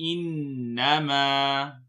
إنما